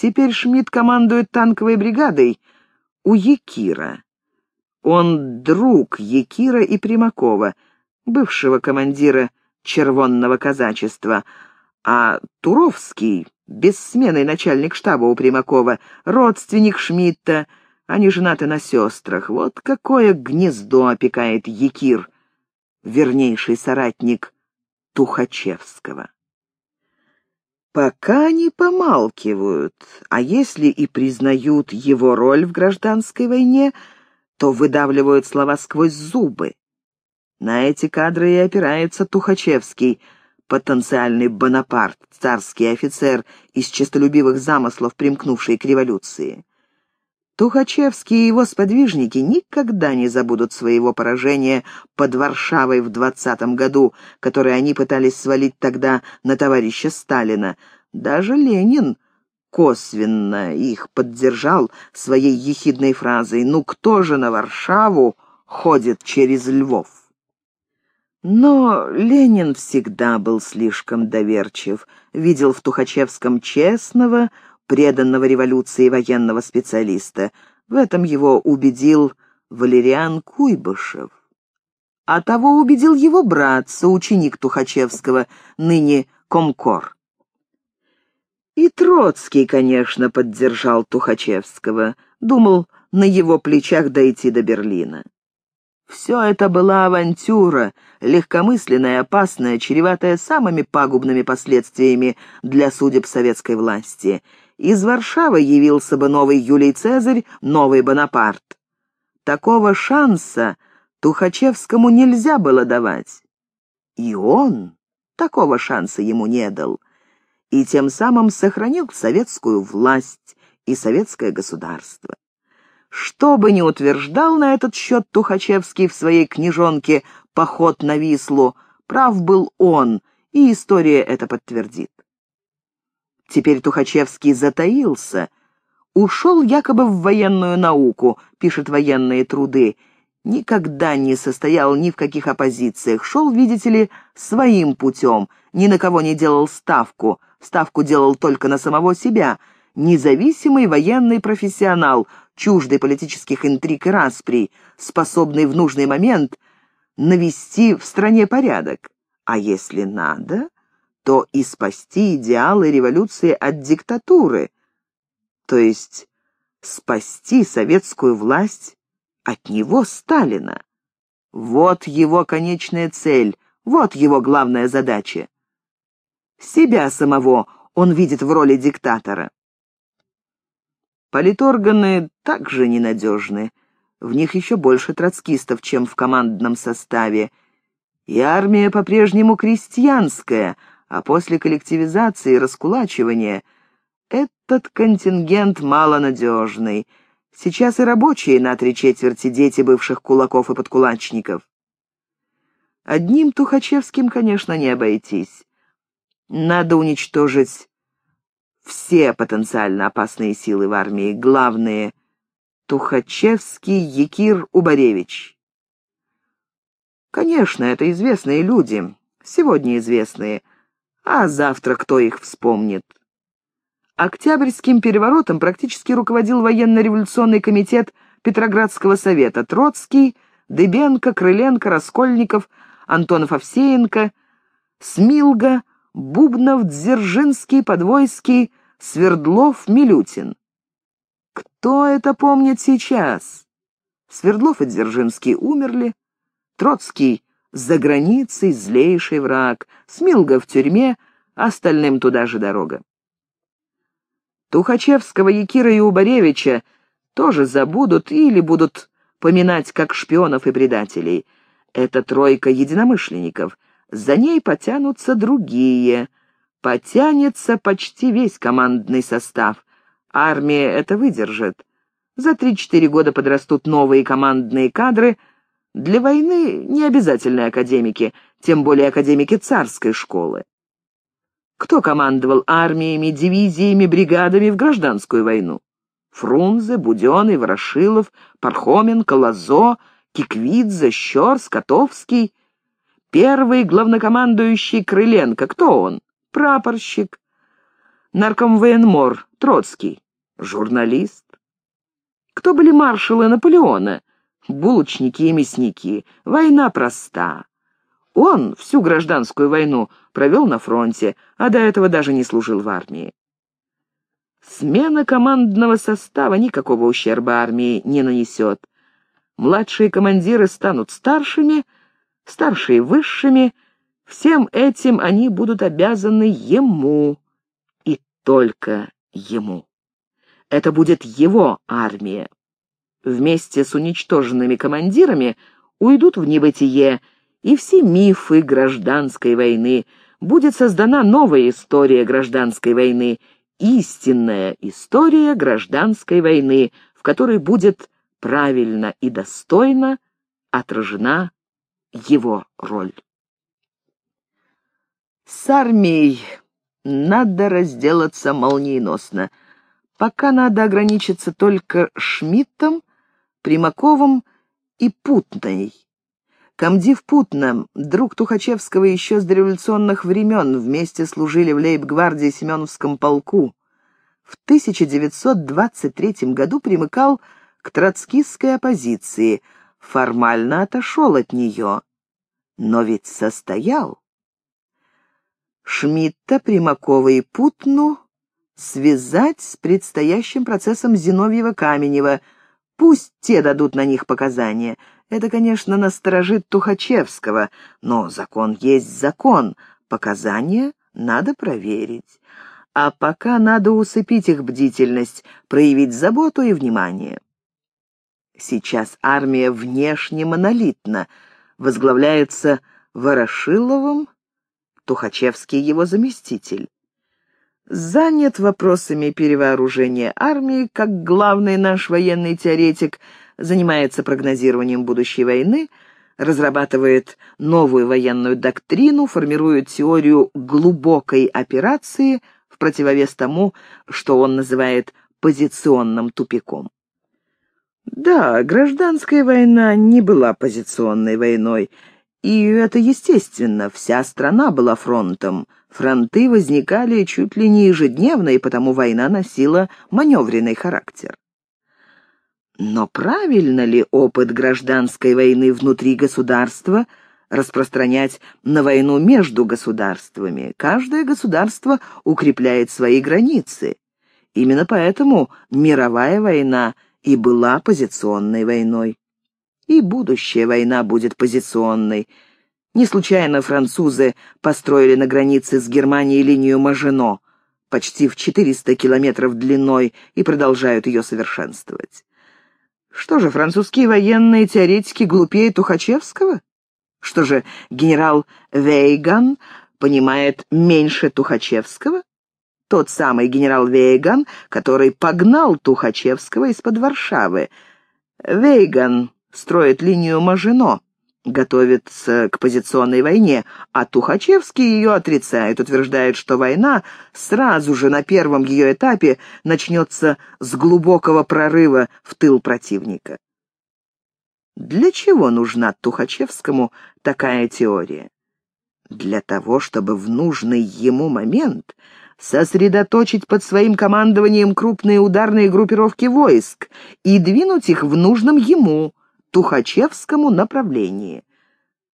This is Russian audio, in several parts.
Теперь Шмидт командует танковой бригадой у Якира. Он друг Якира и Примакова, бывшего командира червонного казачества, а Туровский, бессменный начальник штаба у Примакова, родственник Шмидта, они женаты на сестрах. Вот какое гнездо опекает Якир, вернейший соратник Тухачевского. Пока они помалкивают, а если и признают его роль в гражданской войне, то выдавливают слова сквозь зубы. На эти кадры и опирается Тухачевский, потенциальный Бонапарт, царский офицер из честолюбивых замыслов, примкнувший к революции. Тухачевский и его сподвижники никогда не забудут своего поражения под Варшавой в двадцатом году, которое они пытались свалить тогда на товарища Сталина. Даже Ленин косвенно их поддержал своей ехидной фразой «Ну кто же на Варшаву ходит через Львов?» Но Ленин всегда был слишком доверчив, видел в Тухачевском честного, преданного революции военного специалиста. В этом его убедил Валериан Куйбышев. А того убедил его брат, соученик Тухачевского, ныне Комкор. И Троцкий, конечно, поддержал Тухачевского, думал на его плечах дойти до Берлина. Все это была авантюра, легкомысленная, опасная, чреватая самыми пагубными последствиями для судеб советской власти — из Варшавы явился бы новый Юлий Цезарь, новый Бонапарт. Такого шанса Тухачевскому нельзя было давать. И он такого шанса ему не дал. И тем самым сохранил советскую власть и советское государство. Что бы ни утверждал на этот счет Тухачевский в своей книжонке «Поход на Вислу», прав был он, и история это подтвердит. Теперь Тухачевский затаился, ушел якобы в военную науку, пишет военные труды, никогда не состоял ни в каких оппозициях, шел, видите ли, своим путем, ни на кого не делал ставку, ставку делал только на самого себя, независимый военный профессионал, чуждый политических интриг и расприй, способный в нужный момент навести в стране порядок. А если надо, то и спасти идеалы революции от диктатуры, то есть спасти советскую власть от него, Сталина. Вот его конечная цель, вот его главная задача. Себя самого он видит в роли диктатора. Политорганы также ненадежны. В них еще больше троцкистов, чем в командном составе. И армия по-прежнему крестьянская — а после коллективизации и раскулачивания этот контингент малонадежный. Сейчас и рабочие на три четверти дети бывших кулаков и подкулачников. Одним Тухачевским, конечно, не обойтись. Надо уничтожить все потенциально опасные силы в армии, главные — Тухачевский Якир Убаревич. Конечно, это известные люди, сегодня известные, а завтра кто их вспомнит? Октябрьским переворотом практически руководил военно-революционный комитет Петроградского совета Троцкий, Дыбенко, Крыленко, Раскольников, Антонов-Овсеенко, Смилга, Бубнов, Дзержинский, Подвойский, Свердлов, Милютин. Кто это помнит сейчас? Свердлов и Дзержинский умерли, Троцкий за границей злейший враг, Смилга в тюрьме, остальным туда же дорога. Тухачевского, Якира и Убаревича тоже забудут или будут поминать как шпионов и предателей. Это тройка единомышленников. За ней потянутся другие. Потянется почти весь командный состав. Армия это выдержит. За три-четыре года подрастут новые командные кадры — для войны не обязательны академики, тем более академики царской школы. Кто командовал армиями, дивизиями, бригадами в гражданскую войну? Фрунзе, Буденный, Ворошилов, Пархоменко, Лазо, Киквидзе, Щор, Скотовский. Первый главнокомандующий Крыленко. Кто он? Прапорщик. наркомвоенмор Троцкий? Журналист. Кто были маршалы Наполеона? Булочники и мясники. Война проста. Он всю гражданскую войну провел на фронте, а до этого даже не служил в армии. Смена командного состава никакого ущерба армии не нанесет. Младшие командиры станут старшими, старшие — высшими. Всем этим они будут обязаны ему и только ему. Это будет его армия. Вместе с уничтоженными командирами уйдут в небытие, и все мифы гражданской войны. Будет создана новая история гражданской войны, истинная история гражданской войны, в которой будет правильно и достойно отражена его роль. С армией надо разделаться молниеносно. Пока надо ограничиться только Шмидтом, Примаковым и Путной. Комдив Путна, друг Тухачевского еще с дореволюционных времен, вместе служили в лейб-гвардии Семеновском полку. В 1923 году примыкал к троцкистской оппозиции, формально отошел от нее, но ведь состоял. Шмидта, Примакова и Путну связать с предстоящим процессом Зиновьева-Каменева. Пусть те дадут на них показания. Это, конечно, насторожит Тухачевского, но закон есть закон. Показания надо проверить. А пока надо усыпить их бдительность, проявить заботу и внимание. Сейчас армия внешне монолитна, возглавляется Ворошиловым, Тухачевский его заместитель занят вопросами перевооружения армии, как главный наш военный теоретик занимается прогнозированием будущей войны, разрабатывает новую военную доктрину, формирует теорию глубокой операции в противовес тому, что он называет позиционным тупиком. Да, гражданская война не была позиционной войной, и это естественно, вся страна была фронтом. Фронты возникали чуть ли не ежедневно, и потому война носила маневренный характер. Но правильно ли опыт гражданской войны внутри государства распространять на войну между государствами? Каждое государство укрепляет свои границы. Именно поэтому мировая война и была позиционной войной и будущая война будет позиционной. Не случайно французы построили на границе с Германией линию Мажино, почти в 400 километров длиной, и продолжают ее совершенствовать. Что же, французские военные теоретики глупее Тухачевского? Что же, генерал Вейган понимает меньше Тухачевского? Тот самый генерал Вейган, который погнал Тухачевского из-под Варшавы. Вейган строит линию Мажино, готовится к позиционной войне, а Тухачевский ее отрицает, утверждает, что война сразу же на первом ее этапе начнется с глубокого прорыва в тыл противника. Для чего нужна Тухачевскому такая теория? Для того, чтобы в нужный ему момент сосредоточить под своим командованием крупные ударные группировки войск и двинуть их в нужном ему, Тухачевскому направлении.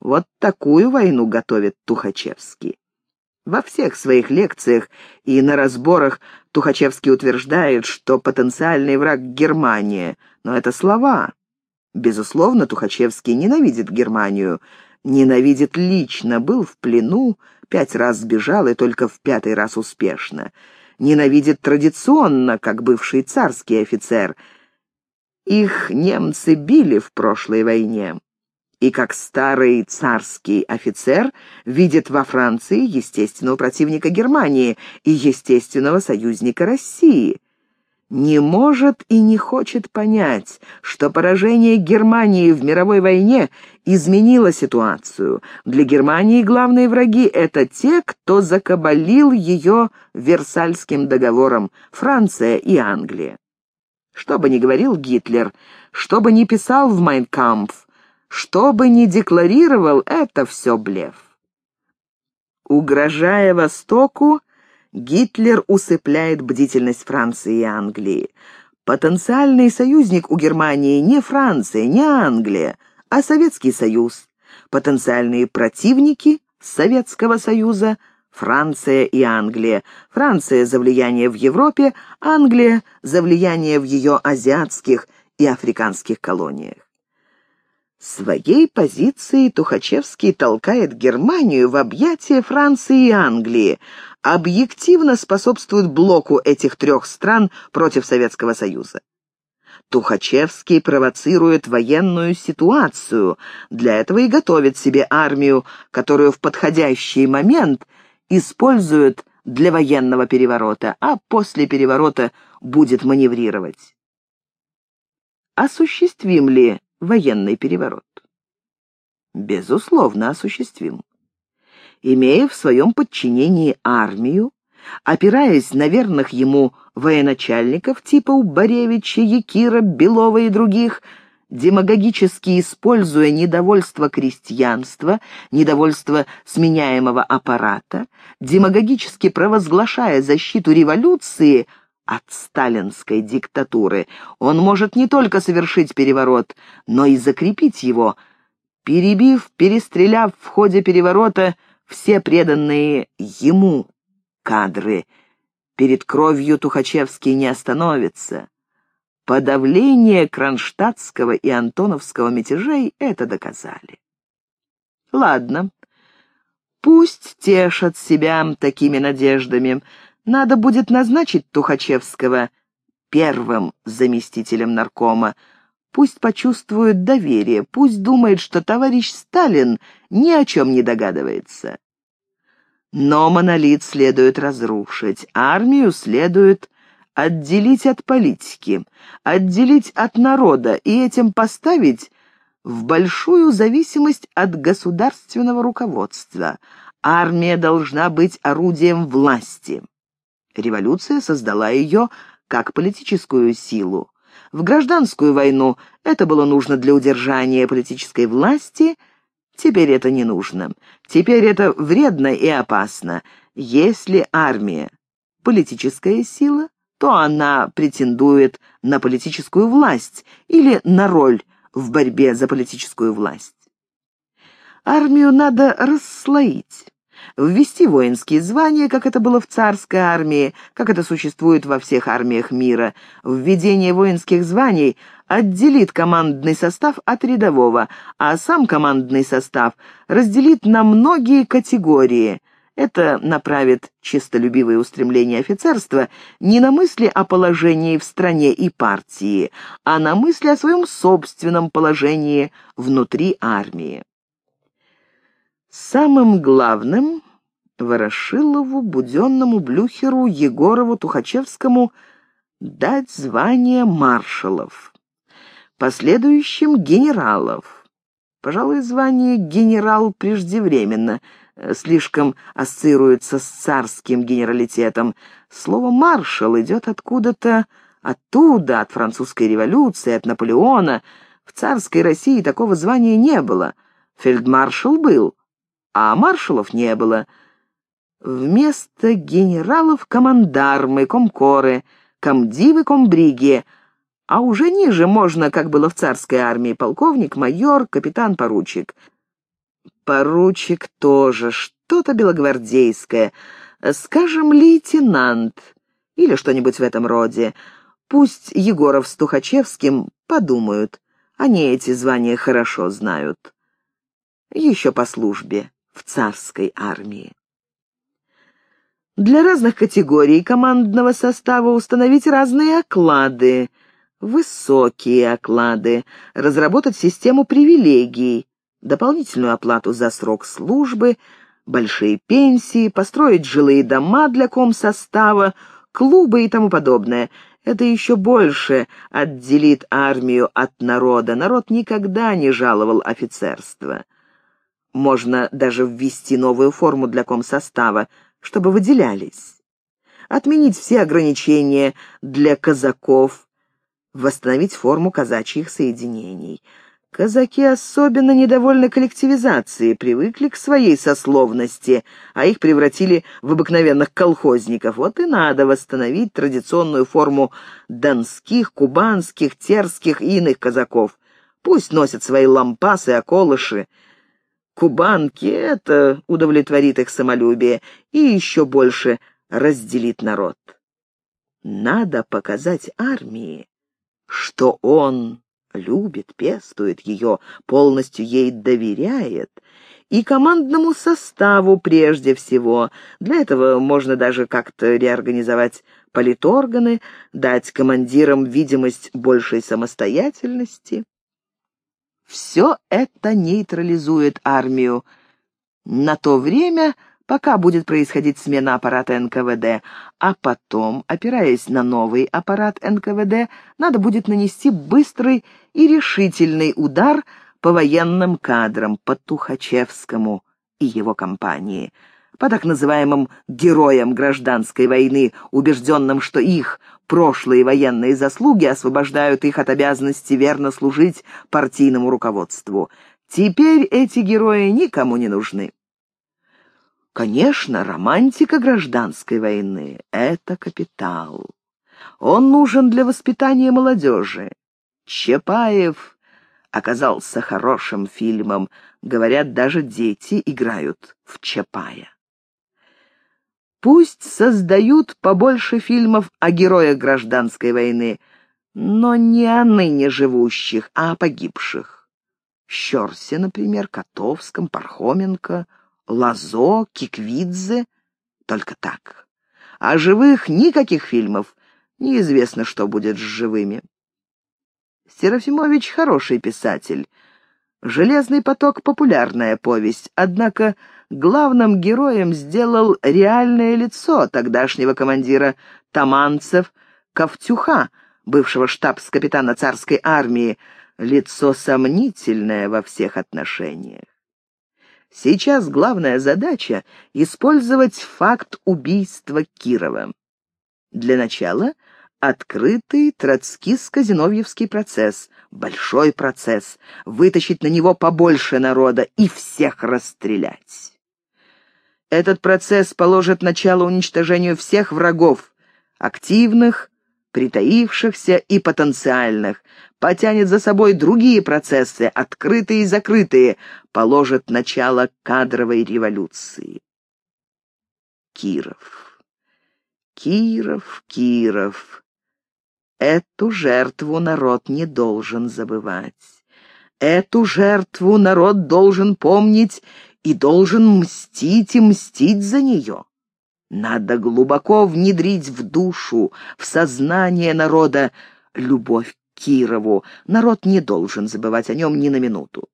Вот такую войну готовит Тухачевский. Во всех своих лекциях и на разборах Тухачевский утверждает, что потенциальный враг Германия, но это слова. Безусловно, Тухачевский ненавидит Германию, ненавидит лично, был в плену, пять раз сбежал и только в пятый раз успешно. Ненавидит традиционно, как бывший царский офицер – их немцы били в прошлой войне. И как старый царский офицер видит во Франции естественного противника Германии и естественного союзника России. Не может и не хочет понять, что поражение Германии в мировой войне изменило ситуацию. Для Германии главные враги — это те, кто закабалил ее Версальским договором — Франция и Англия. Что бы ни говорил Гитлер, что бы ни писал в «Майнкампф», что бы ни декларировал, это все блеф. Угрожая Востоку, Гитлер усыпляет бдительность Франции и Англии. Потенциальный союзник у Германии не Франция, не Англия, а Советский Союз. Потенциальные противники Советского Союза – Франция и Англия. Франция за влияние в Европе, Англия за влияние в ее азиатских и африканских колониях. Своей позицией Тухачевский толкает Германию в объятия Франции и Англии, объективно способствует блоку этих трех стран против Советского Союза. Тухачевский провоцирует военную ситуацию, для этого и готовит себе армию, которую в подходящий момент использует для военного переворота, а после переворота будет маневрировать. Осуществим ли военный переворот? Безусловно, осуществим. Имея в своем подчинении армию, опираясь на верных ему военачальников типа Убаревича, Якира, Белова и других, демагогически используя недовольство крестьянства, недовольство сменяемого аппарата, демагогически провозглашая защиту революции – от сталинской диктатуры. Он может не только совершить переворот, но и закрепить его, перебив, перестреляв в ходе переворота все преданные ему кадры. Перед кровью Тухачевский не остановится. Подавление кронштадтского и антоновского мятежей это доказали. Ладно, пусть тешат себя такими надеждами, надо будет назначить Тухачевского первым заместителем наркома. Пусть почувствует доверие, пусть думает, что товарищ Сталин ни о чем не догадывается. Но монолит следует разрушить, армию следует отделить от политики, отделить от народа и этим поставить в большую зависимость от государственного руководства. Армия должна быть орудием власти. Революция создала ее как политическую силу. В гражданскую войну это было нужно для удержания политической власти, теперь это не нужно. Теперь это вредно и опасно. Если армия — политическая сила, то она претендует на политическую власть или на роль в борьбе за политическую власть. Армию надо расслоить ввести воинские звания, как это было в царской армии, как это существует во всех армиях мира. Введение воинских званий отделит командный состав от рядового, а сам командный состав разделит на многие категории. Это направит чистолюбивые устремления офицерства не на мысли о положении в стране и партии, а на мысли о своем собственном положении внутри армии. Самым главным Ворошилову, Буденному, Блюхеру, Егорову, Тухачевскому дать звание маршалов, последующим генералов. Пожалуй, звание генерал преждевременно, слишком ассоциируется с царским генералитетом. Слово «маршал» идет откуда-то оттуда, от французской революции, от Наполеона. В царской России такого звания не было. Фельдмаршал был, а маршалов не было. Вместо генералов командармы, комкоры, комдивы, комбриги, а уже ниже можно, как было в царской армии, полковник, майор, капитан, поручик. Поручик тоже что-то белогвардейское, скажем, лейтенант или что-нибудь в этом роде. Пусть Егоров с Тухачевским подумают, они эти звания хорошо знают. Еще по службе в царской армии. Для разных категорий командного состава установить разные оклады, высокие оклады, разработать систему привилегий, дополнительную оплату за срок службы, большие пенсии, построить жилые дома для комсостава, клубы и тому подобное. Это еще больше отделит армию от народа. Народ никогда не жаловал офицерство. Можно даже ввести новую форму для комсостава, чтобы выделялись. Отменить все ограничения для казаков, восстановить форму казачьих соединений. Казаки особенно недовольны коллективизацией, привыкли к своей сословности, а их превратили в обыкновенных колхозников. Вот и надо восстановить традиционную форму донских, кубанских, терских и иных казаков. Пусть носят свои лампасы, околыши. Кубанки — это удовлетворит их самолюбие и еще больше разделит народ. Надо показать армии, что он любит, пестует ее, полностью ей доверяет, и командному составу прежде всего. Для этого можно даже как-то реорганизовать политорганы, дать командирам видимость большей самостоятельности. Все это нейтрализует армию. На то время пока будет происходить смена аппарата НКВД, а потом, опираясь на новый аппарат НКВД, надо будет нанести быстрый и решительный удар по военным кадрам, по Тухачевскому и его компании, по так называемым «героям гражданской войны», убежденным, что их прошлые военные заслуги освобождают их от обязанности верно служить партийному руководству. Теперь эти герои никому не нужны. Конечно, романтика гражданской войны — это капитал. Он нужен для воспитания молодежи. Чапаев оказался хорошим фильмом. Говорят, даже дети играют в Чапая. Пусть создают побольше фильмов о героях гражданской войны, но не о ныне живущих, а о погибших. Щерсе, например, Котовском, Пархоменко — Лазо, Киквидзе, только так. А живых никаких фильмов. Неизвестно, что будет с живыми. Серафимович хороший писатель. «Железный поток» — популярная повесть, однако главным героем сделал реальное лицо тогдашнего командира Таманцев Ковтюха, бывшего штабс-капитана царской армии, лицо сомнительное во всех отношениях. Сейчас главная задача — использовать факт убийства Кирова. Для начала — открытый троцкистско-зиновьевский процесс, большой процесс, вытащить на него побольше народа и всех расстрелять. Этот процесс положит начало уничтожению всех врагов, активных, притаившихся и потенциальных, потянет за собой другие процессы, открытые и закрытые, положит начало кадровой революции. Киров. Киров, Киров. Эту жертву народ не должен забывать. Эту жертву народ должен помнить и должен мстить и мстить за нее. Надо глубоко внедрить в душу, в сознание народа любовь к Кирову. Народ не должен забывать о нем ни на минуту.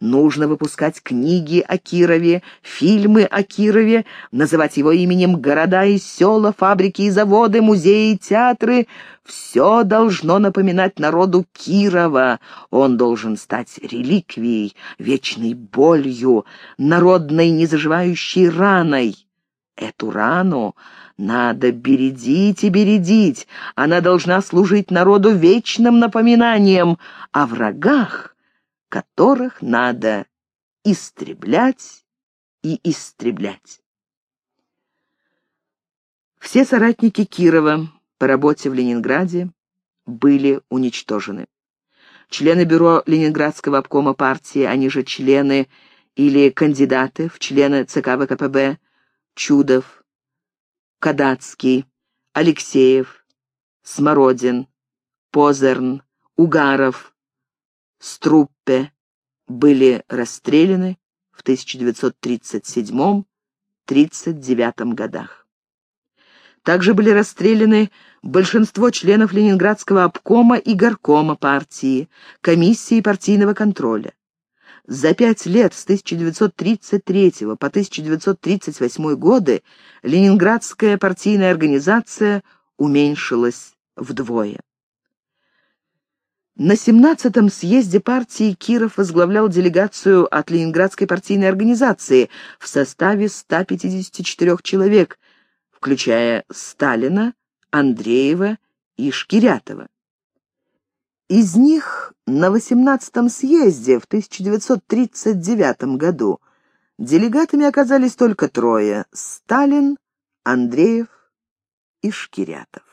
Нужно выпускать книги о Кирове, фильмы о Кирове, называть его именем города и села, фабрики и заводы, музеи и театры. Все должно напоминать народу Кирова. Он должен стать реликвией, вечной болью, народной незаживающей раной. Эту рану надо бередить и бередить. Она должна служить народу вечным напоминанием о врагах, которых надо истреблять и истреблять. Все соратники Кирова по работе в Ленинграде были уничтожены. Члены бюро Ленинградского обкома партии, они же члены или кандидаты в члены ЦК ВКПБ, Чудов, Кадацкий, Алексеев, Смородин, Позерн, Угаров, Струппе были расстреляны в 1937-39 годах. Также были расстреляны большинство членов Ленинградского обкома и горкома партии, комиссии партийного контроля. За пять лет с 1933 по 1938 годы Ленинградская партийная организация уменьшилась вдвое. На 17-м съезде партии Киров возглавлял делегацию от Ленинградской партийной организации в составе 154 человек, включая Сталина, Андреева и Шкирятова. Из них на 18-м съезде в 1939 году делегатами оказались только трое — Сталин, Андреев и Шкирятов.